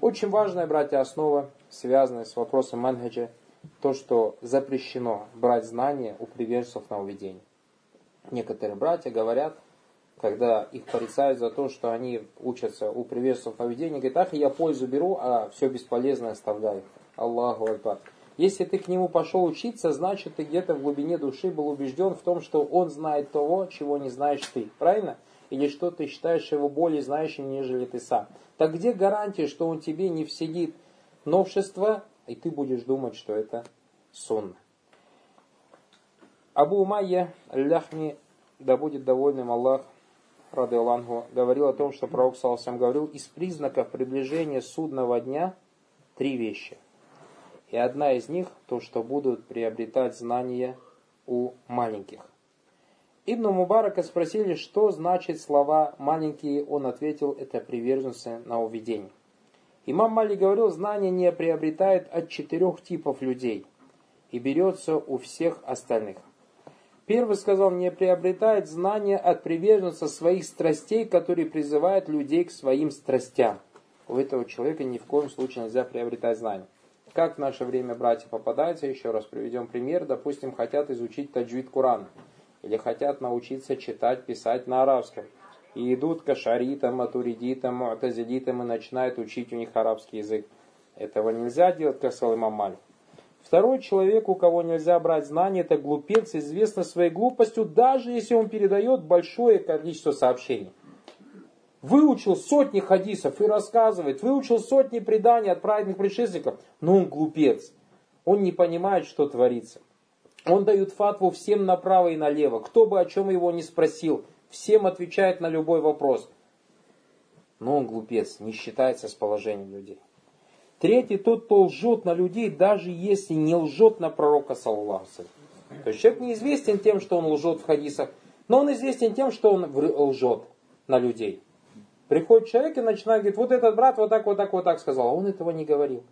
Очень важная, братья, основа, связанная с вопросом манхаджа, то, что запрещено брать знания у приверженцев на уведение. Некоторые братья говорят, когда их порицают за то, что они учатся у приверженцев поведения, говорят, ах, я пользу беру, а все бесполезное оставляю. Аллаху Акбар. Если ты к нему пошел учиться, значит ты где-то в глубине души был убежден в том, что он знает того, чего не знаешь ты. Правильно? Или что ты считаешь его более знающим, нежели ты сам. Так где гарантия, что он тебе не вселит новшество, и ты будешь думать, что это сон? Абу Умайя Ляхми, да будет довольным Аллах, рады Аллаху, говорил о том, что пророк Саласам говорил, из признаков приближения судного дня три вещи. И одна из них, то, что будут приобретать знания у маленьких. Ибн Мубарака спросили, что значит слова «маленькие», он ответил, это приверженцы на уведение. Имам Мали говорил, знание не приобретает от четырех типов людей и берется у всех остальных. Первый сказал, не приобретает знания от приверженца своих страстей, которые призывают людей к своим страстям. У этого человека ни в коем случае нельзя приобретать знания. Как в наше время братья попадаются, еще раз приведем пример, допустим, хотят изучить таджвид Курана, или хотят научиться читать, писать на арабском, и идут к ашаритам, матуридитам, муатазилитам и начинают учить у них арабский язык. Этого нельзя делать, как сказал имам Малик. Второй человек, у кого нельзя брать знания, это глупец, известный своей глупостью, даже если он передает большое количество сообщений. Выучил сотни хадисов и рассказывает, выучил сотни преданий от праведных предшественников, но он глупец. Он не понимает, что творится. Он дает фатву всем направо и налево. Кто бы о чем его не спросил, всем отвечает на любой вопрос. Но он глупец, не считается с положением людей. Третий, тот, кто лжет на людей, даже если не лжет на пророка, саллаху То есть человек неизвестен тем, что он лжет в хадисах, но он известен тем, что он лжет на людей. Приходит человек и начинает говорить, вот этот брат вот так, вот так, вот так сказал, а он этого не говорил.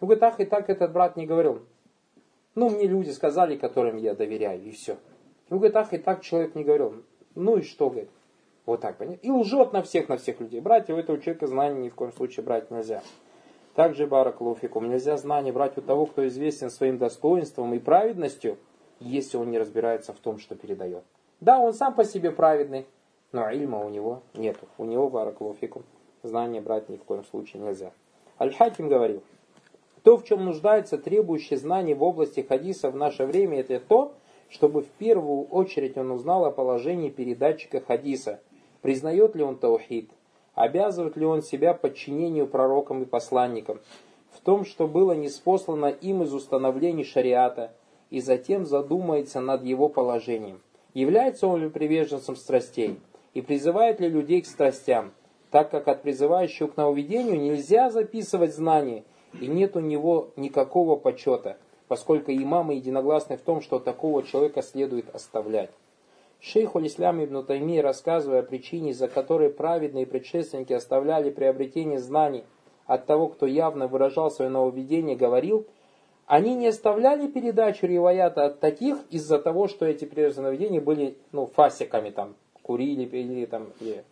Он говорит, ах, и так этот брат не говорил. Ну, мне люди сказали, которым я доверяю, и все. Он говорит, ах, и так человек не говорил. Ну и что, говорит. Вот так, понятно? И лжет на всех, на всех людей. Братья у этого человека знания ни в коем случае брать нельзя. Также, Баракулуфикум, нельзя знания брать у того, кто известен своим достоинством и праведностью, если он не разбирается в том, что передает. Да, он сам по себе праведный, но ильма у него нету. У него, Баракулуфикум, знания брать ни в коем случае нельзя. Аль-Хаким говорил, то, в чем нуждается требующий знаний в области хадиса в наше время, это то, чтобы в первую очередь он узнал о положении передатчика хадиса, признает ли он таухид, Обязывает ли он себя подчинению пророкам и посланникам? В том, что было неспослано им из установлений шариата, и затем задумается над его положением. Является он ли приверженцем страстей? И призывает ли людей к страстям? Так как от призывающего к нововведению нельзя записывать знания, и нет у него никакого почета, поскольку имамы единогласны в том, что такого человека следует оставлять. Шейх Улислам ибн Тайми, рассказывая о причине, за которой праведные предшественники оставляли приобретение знаний от того, кто явно выражал свое нововведение, говорил, они не оставляли передачу риваята от таких из-за того, что эти прежние нововведения были ну, фасиками, там, курили, пили, там, или.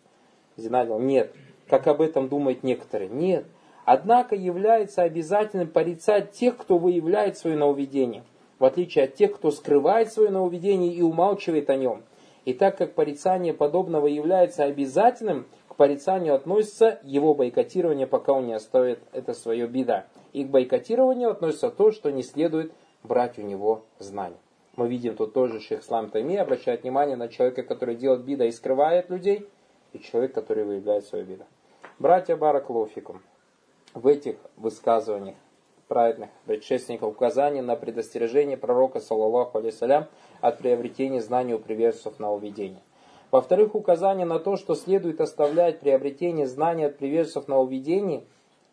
Нет, как об этом думают некоторые. Нет. Однако является обязательным порицать тех, кто выявляет свое нововведение, в отличие от тех, кто скрывает свое нововведение и умалчивает о нем – и так как порицание подобного является обязательным, к порицанию относится его бойкотирование, пока он не оставит это свое беда. И к бойкотированию относится то, что не следует брать у него знания. Мы видим тут тоже Шейх Слам Тайми обращает внимание на человека, который делает бида и скрывает людей, и человек, который выявляет свою бида. Братья Бараклофикум, в этих высказываниях праведных предшественников указания на предостережение пророка, саллаллаху алейсалям, от приобретения знаний у приверженцев на уведение. Во-вторых, указание на то, что следует оставлять приобретение знаний от приверженцев на уведение,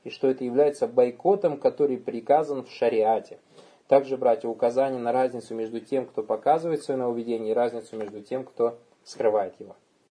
и что это является бойкотом, который приказан в шариате. Также, братья, указание на разницу между тем, кто показывает свое нововведение, и разницу между тем, кто скрывает его.